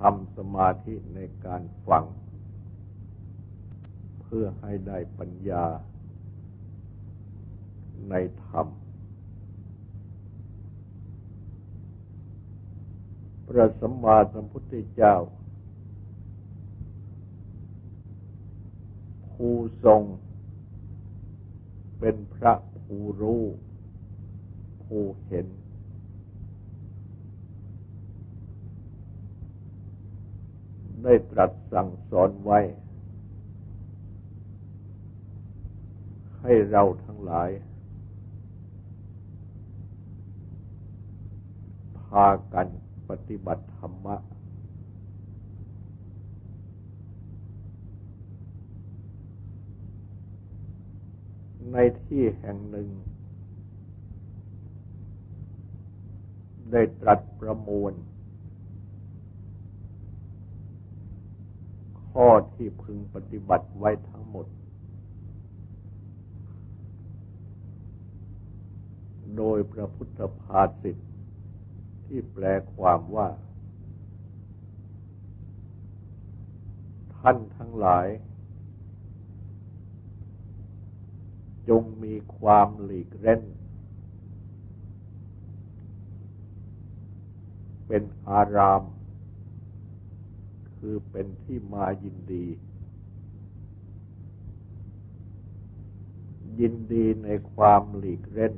ทำสมาธิในการฟัง เพื่อให้ได้ปัญญาในธรรม พระสัมมาสัมพุทธเจ้า ผู้ทรง เป็นพระผู้รู้ ผู้เห็น ได้ตรัสสั่งสอนไว้ ให้เราทั้งหลาย พากันปฏิบัติธรรมะ ในที่แห่งหนึ่ง ได้ตรัสประมวล ข้อที่พึงปฏิบัติไว้ทั้งหมด โดยพระพุทธภาษิตที่แปลความว่า ท่านทั้งหลาย จงมีความหลีกเล่น เป็นอาราม คือเป็นที่มายินดี ยินดีในความหลีกเล่น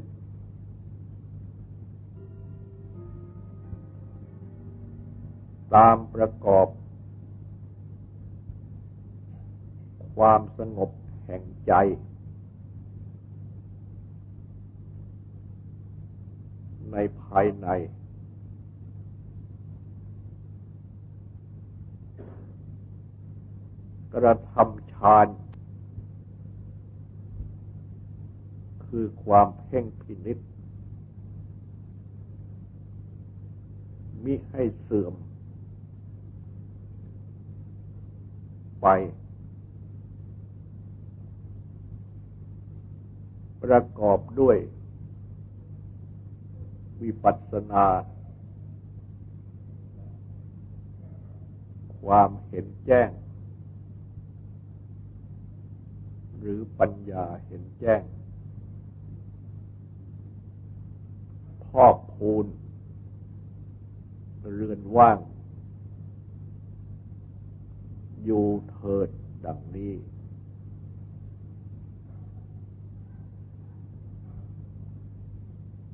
ตามประกอบ ความสงบแห่งใจในภายใน กระทำฌาน คือความเพ่งพินิษมิให้เสื่อม ไป ประกอบด้วย วิปัสสนา ความเห็นแจ้ง หรือปัญญาเห็นแจ้ง พอกพูน เรือนว่าง อยู่เถิดดังนี้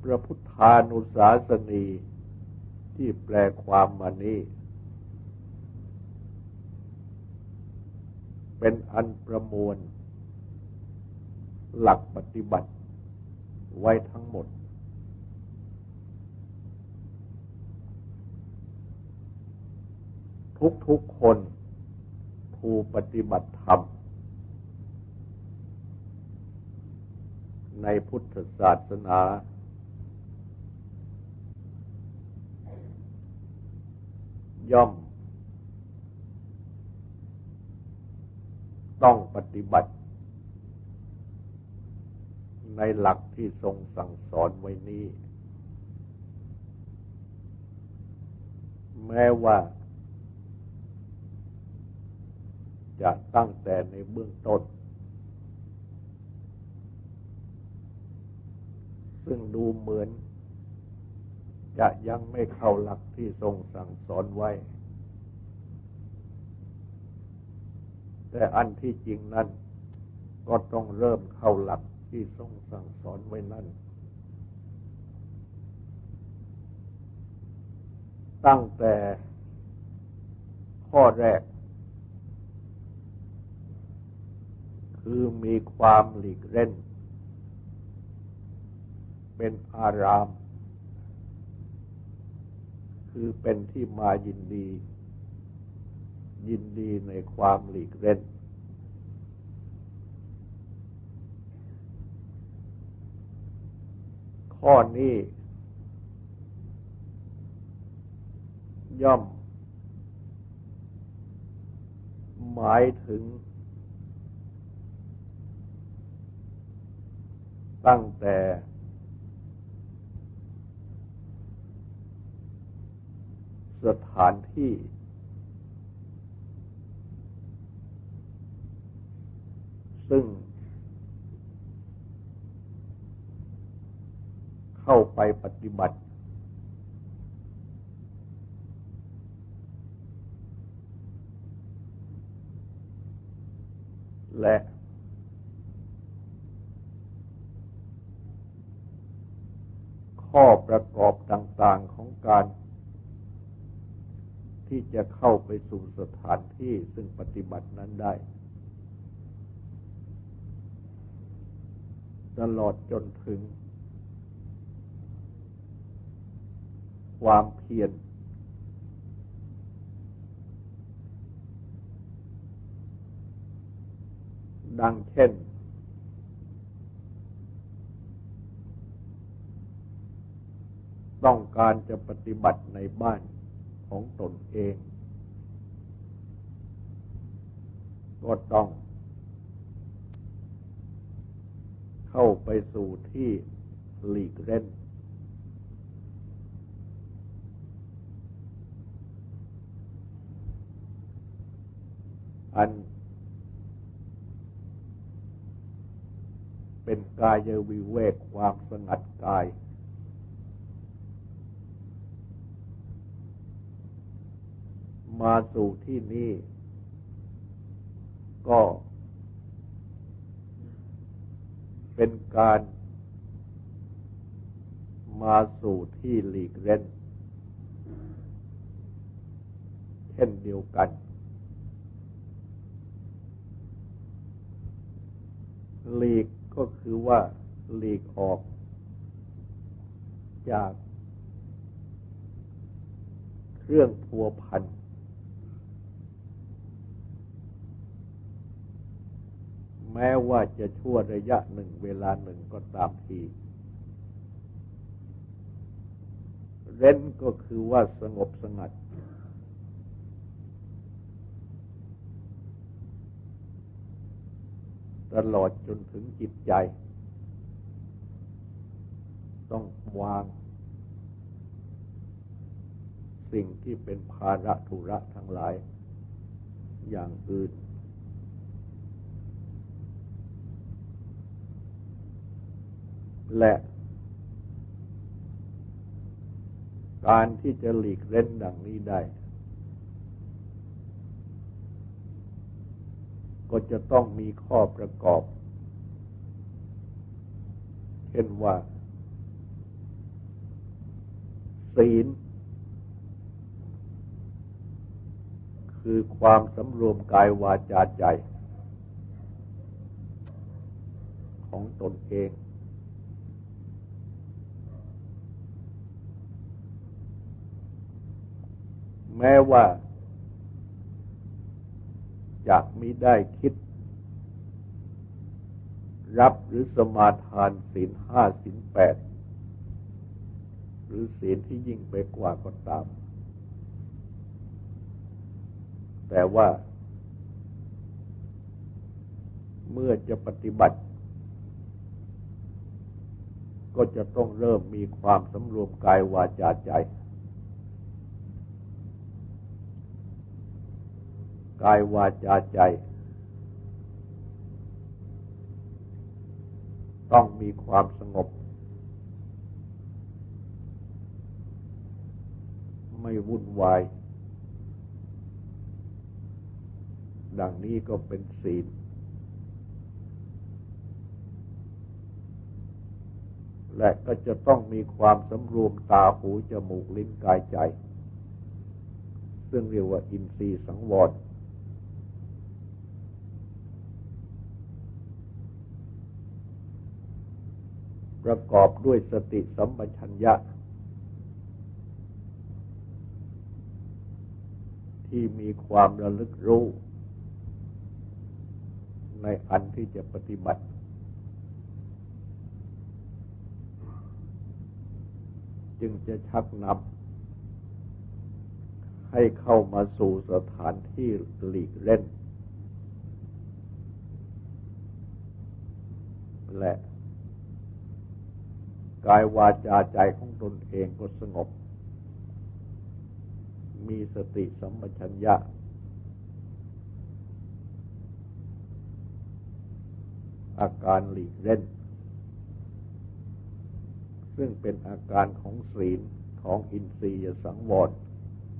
พระพุทธานุสาสนีที่แปลความมานี้เป็นอันประมวล หลักปฏิบัติไว้ทั้งหมด ทุกๆคนผู้ปฏิบัติธรรม ในพุทธศาสนา ย่อม ต้องปฏิบัติ ในหลักที่ทรงสั่งสอนไว้นี้ แม้ว่า จะตั้งแต่ในเบื้องต้น ซึ่งดูเหมือน จะยังไม่เข้าหลักที่ทรงสั่งสอนไว้ แต่อันที่จริงนั้นก็ต้องเริ่มเข้าหลัก ที่ทรงสั่งสอนไว้นั่นตั้งแต่ข้อแรก คือมีความหลีกเล่น เป็นอาราม คือเป็นที่มายินดี ยินดีในความหลีกเล่น ข้อนี้ ย่อม หมายถึง ตั้งแต่สถานที่ ซึ่ง เข้าไปปฏิบัติ และข้อประกอบต่างๆของการ ที่จะเข้าไปสู่สถานที่ซึ่งปฏิบัตินั้นได้ ตลอดจนถึง ความเพียรดังเช่น ต้องการจะปฏิบัติในบ้านของตนเอง ก็ต้อง เข้าไปสู่ที่หลีกเล่น อัน เป็นกายวิเวกความสงัดกาย มาสู่ที่นี่ ก็ เป็นการมาสู่ที่หลีกเล่น เช่นเดียวกัน หลีกก็คือว่าหลีกออก จากเครื่องพัวพันแม้ว่าจะชั่วระยะหนึ่งเวลาหนึ่งก็ตามที เร้นก็คือว่าสงบสงัด ตลอดจนถึงจิตใจ ต้องวาง สิ่งที่เป็นภาระธุระทั้งหลาย อย่างอื่น และการที่จะหลีกเล่นดังนี้ได้ ก็จะต้องมีข้อประกอบ เช่นว่า ศีล คือความสำรวมกายวาจาใจ ของตนเอง แม้ว่า จะมิได้คิด รับหรือสมาทานศีลห้าศีลแปดหรือศีลที่ยิ่งไปกว่าก็ตาม แต่ว่า เมื่อจะปฏิบัติ ก็จะต้องเริ่มมีความสำรวมกายวาจาใจ กายวาจาใจ ต้องมีความสงบ ไม่วุ่นวาย ดังนี้ก็เป็นศีล และก็จะต้องมีความสำรวมตาหูจมูกลิ้นกายใจ ซึ่งเรียกว่าอินทรีย์สังวร ประกอบด้วยสติสัมปชัญญะ ที่มีความระลึกรู้ ในอันที่จะปฏิบัติ จึงจะชักนำให้เข้ามาสู่สถานที่หลีกเล่นและ กายวาจาใจของตนเองก็สงบ มีสติสัมปชัญญะ อาการหลีกเล่น ซึ่งเป็นอาการของศีลของอินทรียสังวร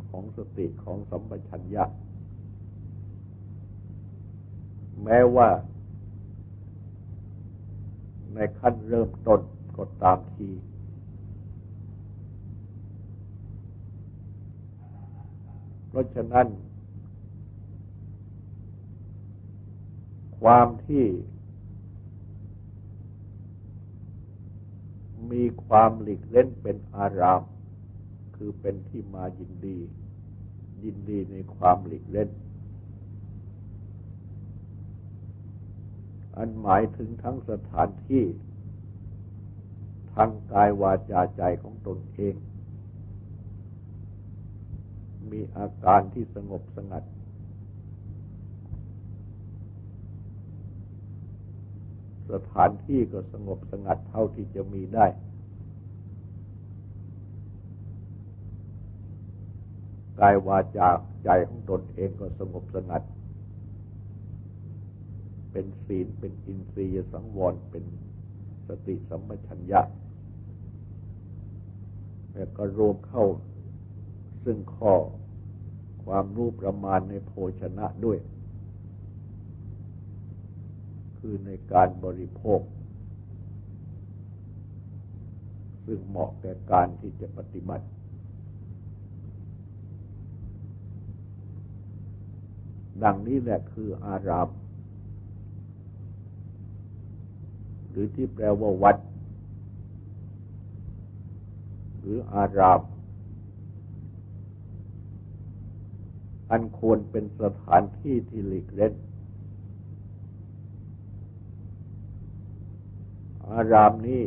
ของสติของสัมปชัญญะ แม้ว่าในขั้นเริ่มต้น ก็ตามทีเพราะฉะนั้น ความที่มีความหลีกเล่นเป็นอาราม คือเป็นที่มายินดี ยินดีในความหลีกเล่น อันหมายถึงทั้งสถานที่ ทั้งกายวาจาใจของตนเอง มีอาการที่สงบสงัด สถานที่ก็สงบสงัดเท่าที่จะมีได้ กายวาจาใจของตนเองก็สงบสงัด เป็นศีลเป็นอินทรียสังวรเป็นสติสัมปชัญญะ แต่ก็รวมเข้าซึ่งข้อความรู้ประมาณในโภชนะด้วย คือในการบริโภค ซึ่งเหมาะแก่การที่จะปฏิบัติ ดังนี้แหละคืออาราม หรือที่แปลว่าวัด รืออาราม อันควรเป็นสถานที่ที่หลีกเล่น อารามนี้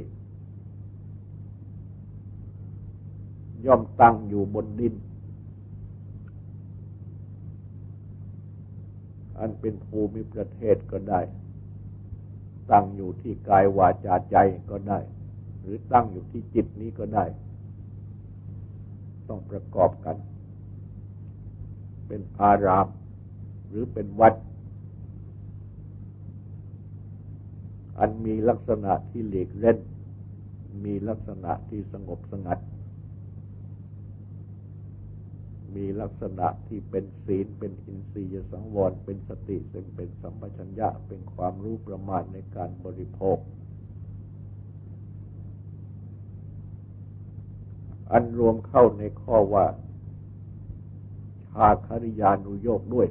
ย่อมตั้งอยู่บนดิน อันเป็นภูมิประเทศก็ได้ ตั้งอยู่ที่กายวาจาใจก็ได้หรือตั้งอยู่ที่จิตนี้ก็ได้ ต้องประกอบกัน เป็นอาราม หรือเป็นวัด อันมีลักษณะที่หลีกเล่น มีลักษณะที่สงบสงัด มีลักษณะที่เป็นศีล เป็นอินทรียสังวร เป็นสติ เป็นเป็นสัมปชัญญะ เป็นความรู้ประมาณในการบริโภค อันรวมเข้าในข้อว่าชาคริยานุโยกด้วย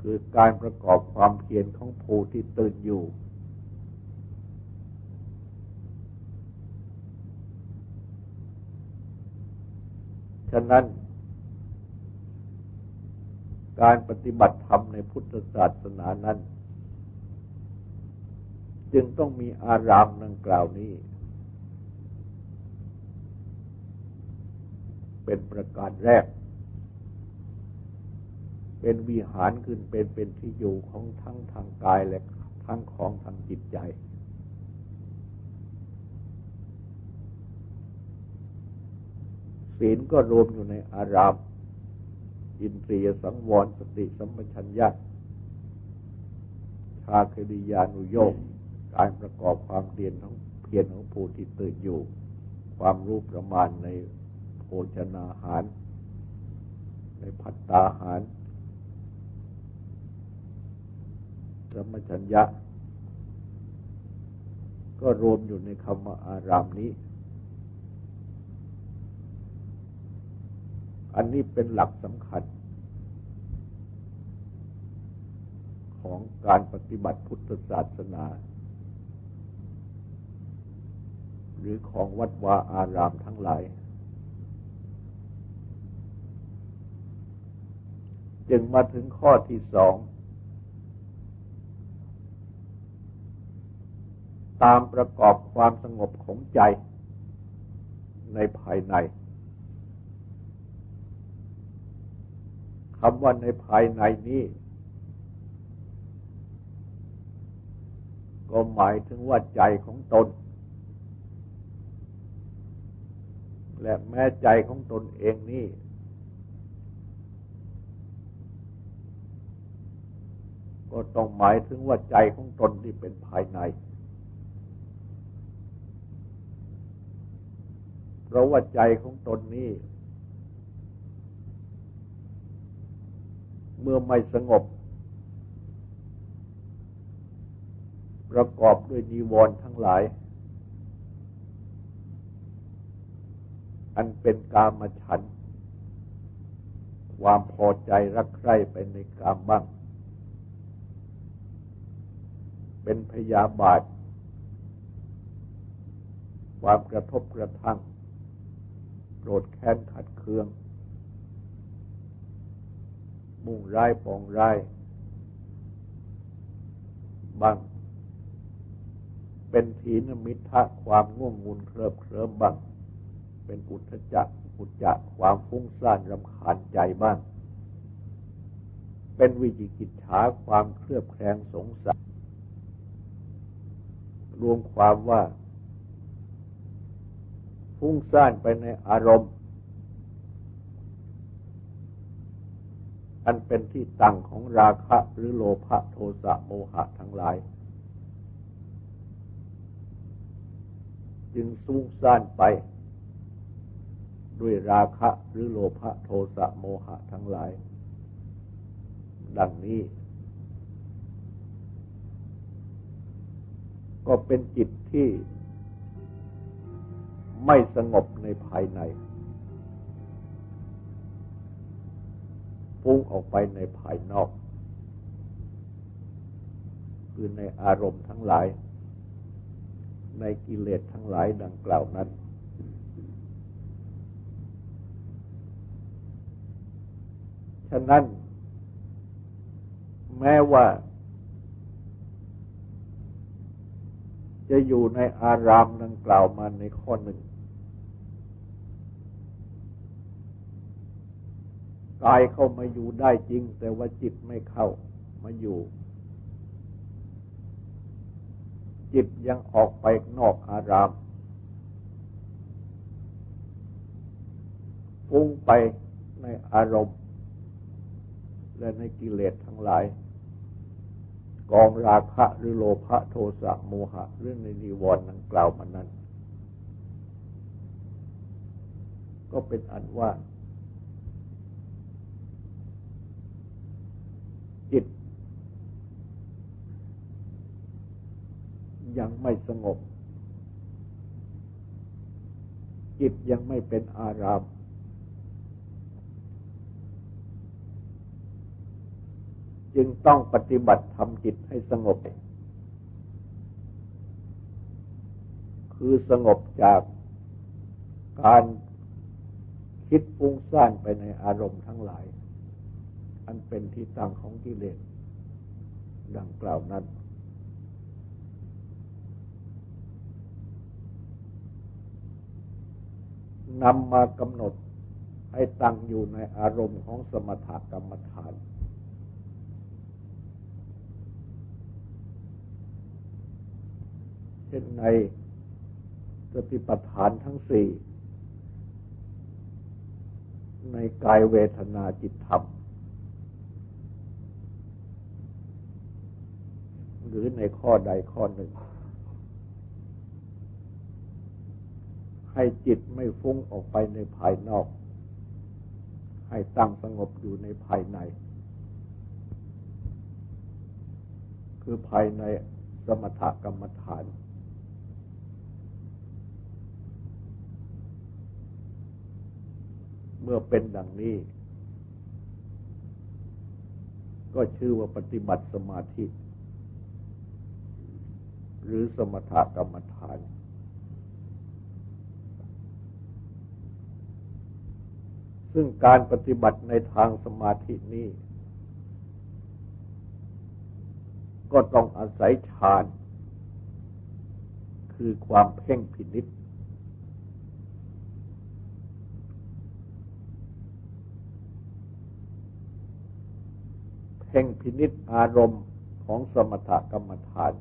คือการประกอบความเพียรของผู้ที่ตื่นอยู่ ฉะนั้น การปฏิบัติธรรมในพุทธศาสนานั้น จึงต้องมีอารามดังกล่าวนี้ เป็นประการแรก เป็นวิหารขึ้นเป็นเป็นที่อยู่ของทั้งทางกายและทั้งของทางจิตใจ ศีลก็รวมอยู่ในอาราม อินทรียสังวรสติสัมปชัญญะชาคดียานุโยกการประกอบความเพียรของเพียรของผู้ที่ตื่นอยู่ ความรู้ประมาณใน โภชนาหาร ในพัตตาหารสมชัญญะ ก็รวมอยู่ในคำว่าอารามนี้ อันนี้เป็นหลักสำคัญ ของการปฏิบัติพุทธศาสนา หรือของวัดวาอารามทั้งหลาย จึงมาถึงข้อที่สอง ตามประกอบความสงบของใจในภายในคำว่าในภายในนี้ ก็หมายถึงว่าใจของตน และแม้ใจของตนเองนี่ ก็ต้องหมายถึงว่าใจของตนที่เป็นภายใน เพราะว่าใจของตนนี้ เมื่อไม่สงบ ประกอบด้วยนิวรณ์ทั้งหลาย อันเป็นกามฉัน ความพอใจรักใคร่ไปในกามบ้าง เป็นพยาบาท ความกระทบกระทั่ง โกรธแค้นขัดเคือง มุ่งร้ายปองร้ายบ้างเป็นถีนมิทะความง่วงงุนเคลิบเคลิ้มบ้าง เป็นอุทจักอุจจะความฟุ้งซ่านรำคาญใจบ้าง เป็นวิจิกิจฉาความเครือบแคลงสงสัย รวมความว่าฟุ้งซ่านไปในอารมณ์ อันเป็นที่ตั้งของราคะหรือโลภะโทสะโมหะทั้งหลาย จึงฟุ้งซ่านไป ด้วยราคะหรือโลภะโทสะโมหะทั้งหลาย ดังนี้ ก็เป็นจิตที่ไม่สงบในภายในฟุ้งออกไปในภายนอก คือในอารมณ์ทั้งหลาย ในกิเลสทั้งหลายดังกล่าวนั้น ฉะนั้น แม้ว่า จะอยู่ในอารามนังกล่าวมาในข้อหนึ่งกายเข้ามาอยู่ได้จริง แต่ว่าจิตไม่เข้ามาอยู่ จิตยังออกไปนอกอารามฟุ้งไปในอารมณ์ และในกิเลสทั้งหลาย กองราคะหรือโลภะโทสะโมหะ เรื่องในนิวรณ์นั้นกล่าวมานั้น ก็เป็นอันว่า จิต ยังไม่สงบ จิตยังไม่เป็นอาราม จึงต้องปฏิบัติทำจิตให้สงบ คือสงบจากการคิดฟุ้งซ่านไปในอารมณ์ทั้งหลาย อันเป็นที่ตั้งของกิเลสดังกล่าวนั้น นำมากำหนดให้ตั้งอยู่ในอารมณ์ของสมถกรรมฐาน เช่นในสติปัฏฐานทั้งสี่ ในกายเวทนาจิตธรรม หรือในข้อใดข้อหนึ่ง ให้จิตไม่ฟุ้งออกไปในภายนอก ให้ตั้งสงบอยู่ในภายใน คือภายในสมถกรรมฐาน มื่อเป็นดังนี้ ก็ชื่อว่าปฏิบัติสมาธิ หรือสมถกรรมฐาน ซึ่งการปฏิบัติในทางสมาธินี้ ก็ต้องอาศัยฌาน คือความเพ่งพินิษ เพ่งพินิษอารมณ์ของสมถกรรมฐาน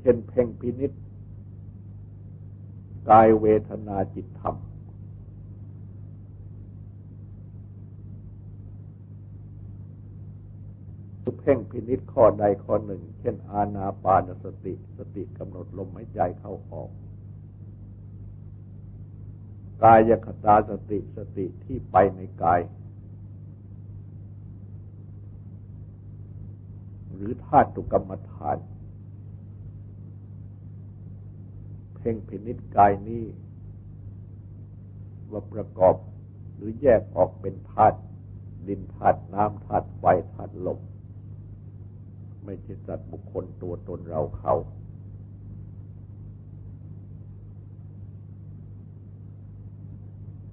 เช่นเพ่งพินิษกายเวทนาจิตธรรม เพ่งพินิษข้อใดข้อหนึ่ง เช่น อาณาปานสติ สติกำหนดลมหายใจเข้าออกกายคตาสติสติที่ไปในกาย หรือธาตุกรรมฐาน เพ่งพินิจกายนี้ว่าประกอบหรือแยกออกเป็นธาตุดินธาตุน้ำธาตุไฟธาตุลมไม่ใช่สัตว์บุคคลตัวตนเราเขา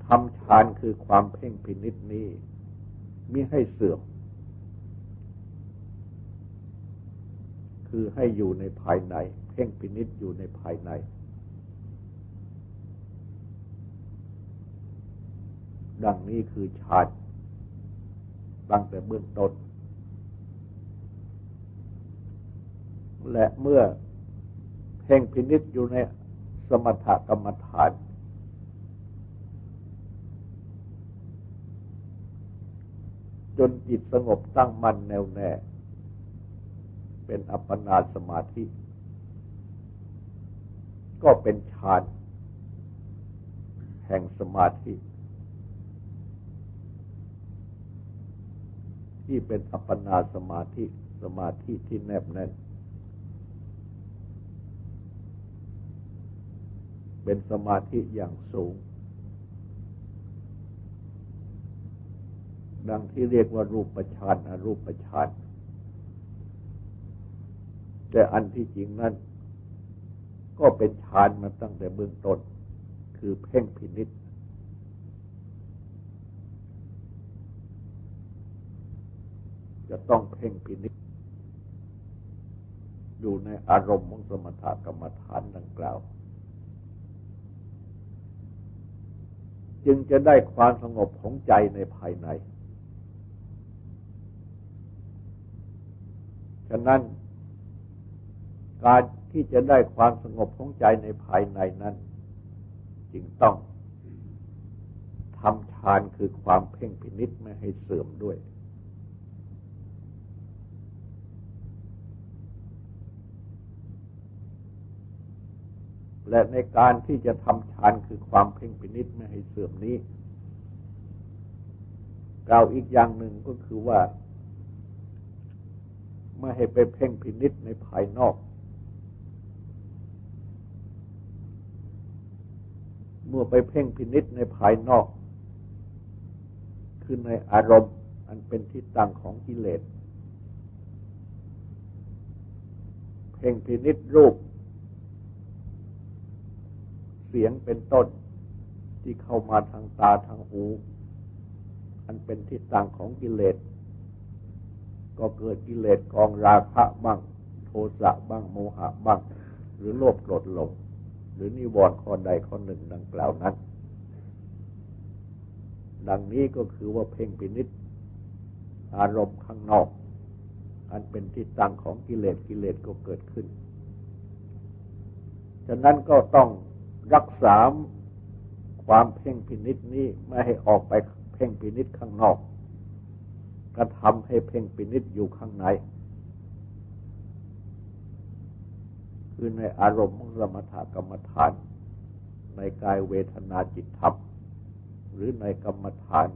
ทำฌานคือความเพ่งพินิษนี้มิให้เสื่อม คือให้อยู่ในภายใน เพ่งพินิษอยู่ในภายใน ดังนี้คือฌานตั้งแต่เบื้องต้น และเมื่อเพ่งพินิษอยู่ในสมถกรรมฐาน จนจิตสงบตั้งมั่นแน่วแน่ เป็นอัปปนาสมาธิ ก็เป็นฌานแห่งสมาธิ ที่เป็นอัปปนาสมาธิสมาธิที่แนบแน่นเป็นสมาธิอย่างสูง ดังที่เรียกว่ารูปฌานอรูปฌาน แต่อันที่จริงนั้น ก็เป็นฌานมาตั้งแต่เบื้องต้น คือเพ่งพินิษจะต้องเพ่งพินิจอยู่ในอารมณ์ของสมถกรรมฐานดังกล่าว จึงจะได้ความสงบของใจในภายใน ฉะนั้น การที่จะได้ความสงบของใจในภายในนั้น จึงต้องทำฌานคือความเพ่งพินิษไม่ให้เสื่อมด้วย และในการที่จะทำฌานคือความเพ่งพินิษไม่ให้เสื่อมนี้กล่าวอีกอย่างหนึ่งก็คือว่า ไม่ให้ไปเพ่งพินิษในภายนอก เมื่อไปเพ่งพินิษในภายนอก คือในอารมณ์อันเป็นที่ตั้งของกิเลส เพ่งพินิษรูป เสียงเป็นต้นที่เข้ามาทางตาทางหู อันเป็นที่ตั้งของกิเลส ก็เกิดกิเลสกองราคะบ้าง โทสะบ้างโมหะบ้าง หรือโลภโกรธหลง หรือนิวรณ์ข้อใดข้อหนึ่งดังกล่าวนั้น ดังนี้ก็คือว่าเพ่งพินิษอารมณ์ข้างนอก อันเป็นที่ตั้งของกิเลสกิเลสก็เกิดขึ้น ฉะนั้นก็ต้องรักษาความเพ่งพินิษนี้ไม่ให้ออกไปเพ่งพินิษข้างนอกกระทำให้เพ่งพินิษอยู่ข้างใน คือในอารมณ์สมถกรรมฐาน ในกายเวทนาจิตธรรม หรือในกรรมฐาน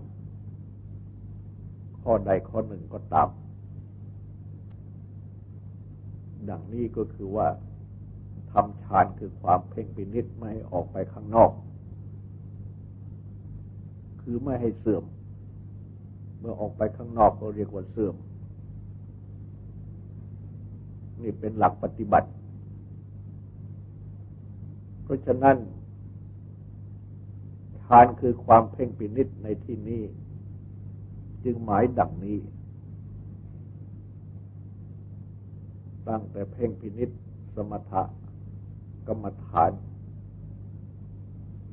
ข้อใดข้อหนึ่งก็ตาม ดังนี้ก็คือว่าทำฌานคือความเพ่งปินิดไม่ให้ออกไปข้างนอก คือไม่ให้เสื่อม เมื่อออกไปข้างนอกก็เรียกว่าเสื่อม นี่เป็นหลักปฏิบัติ ราะฉะนั้นฌานคือความเพ่งปินิดในที่นี้ จึงหมายดังนี้ ตั้งแต่เพ่งพินิษสมถะกรรมฐาน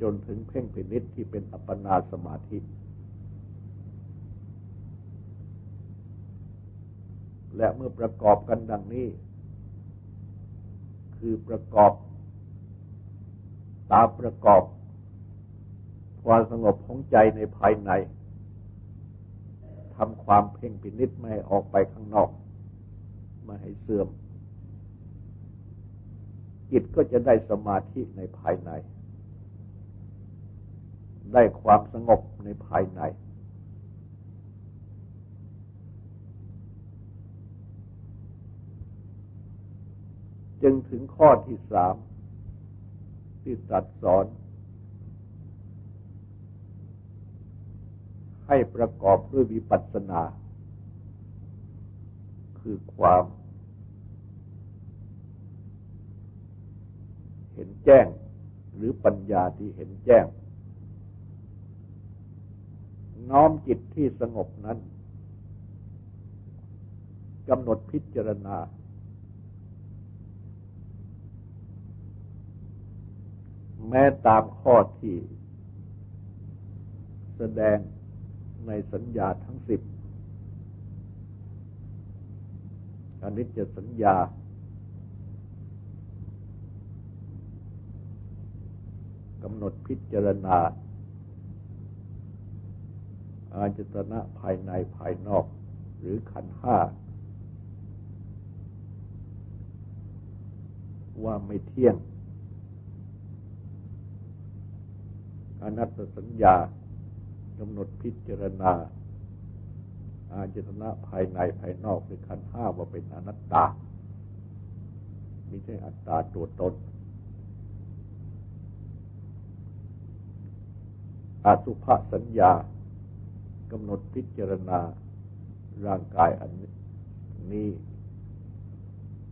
จนถึงเพ่งพินิษที่เป็นอัปปนาสมาธิ และเมื่อประกอบกันดังนี้ คือประกอบ ตามประกอบความสงบของใจในภายในทำความเพ่งพินิษไม่ให้ออกไปข้างนอก ไม่ให้เสื่อม จิตก็จะได้สมาธิในภายใน ได้ความสงบในภายใน จึงถึงข้อที่สาม ที่ตรัสสอน ให้ประกอบด้วยวิปัสสนา คือความเห็นแจ้งหรือปัญญาที่เห็นแจ้ง น้อมจิตที่สงบนั้นกำหนดพิจารณา แม้ตามข้อที่แสดงในสัญญาทั้งสิบอนิจจสัญญา กำหนดพิจารณา อาจตนะภายในภายนอก หรือขันห้า ว่าไม่เที่ยง อนัตตสัญญากำหนดพิจารณา อาจตนะภายในภายนอกหรือขันห้าว่าเป็นอนัตตาไม่ใช่อัตตาตัวตนอสุภสัญญากำหนดพิจารณาร่างกายอันนี้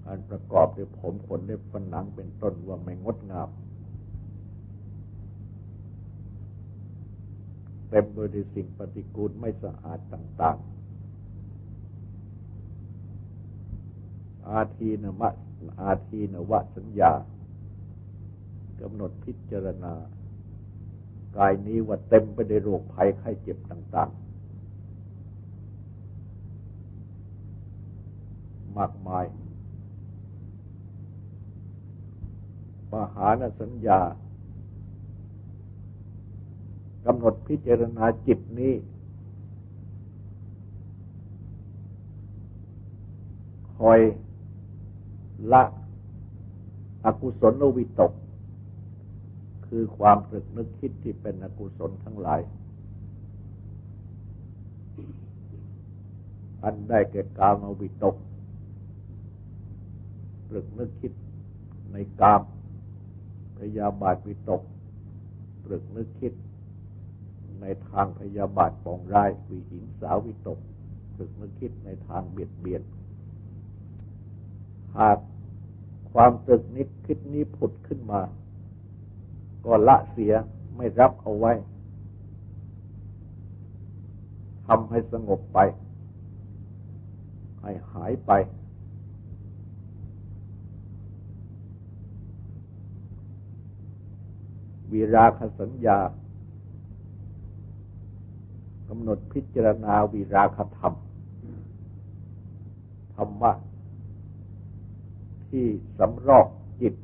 อันประกอบด้วยผมขนเล็บฟันหนังเป็นต้นว่าไม่งดงาม ต็มไปด้วยสิ่งปฏิกูลไม่สะอาดต่าง ๆ อาทีนมะอาทีนวะสัญญากำหนดพิจารณา กายนี้ว่าเต็มไปด้วยโรคภัยไข้เจ็บต่าง ๆ มากมายปหานสัญญา กำหนดพิจารณาจิตนี้ คอยละอกุศลวิตก คือความตรึกนึกคิดที่เป็นอกุศลทั้งหลาย อันได้แก่กามวิตกตรึกนึกคิดในกามพยาบาทวิตกตรึกนึกคิด ในทางพยาบาทปองร้ายวิหิงสาวิตกตรึกนึกคิดในทางเบียดเบียน หากความตรึกนึกคิดนี้ผุดขึ้นมา ก็ละเสียไม่รับเอาไว้ทำให้สงบไป ให้หายไปวิราคสัญญา กำหนดพิจารณาวิราคธรรม ธรรมะ ที่สำรอกจิต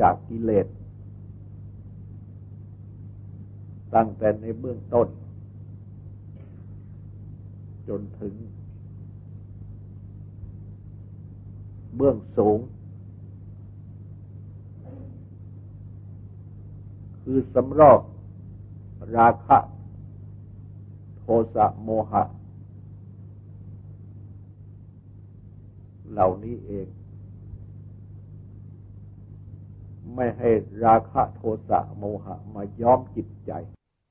จากกิเลส ตั้งแต่ในเบื้องต้น จนถึง เบื้องสูงคือสำรอก ราคะ โทสะโมหะ เหล่านี้เอง ไม่ให้ราคะโทสะโมหะมาย้อมจิตใจ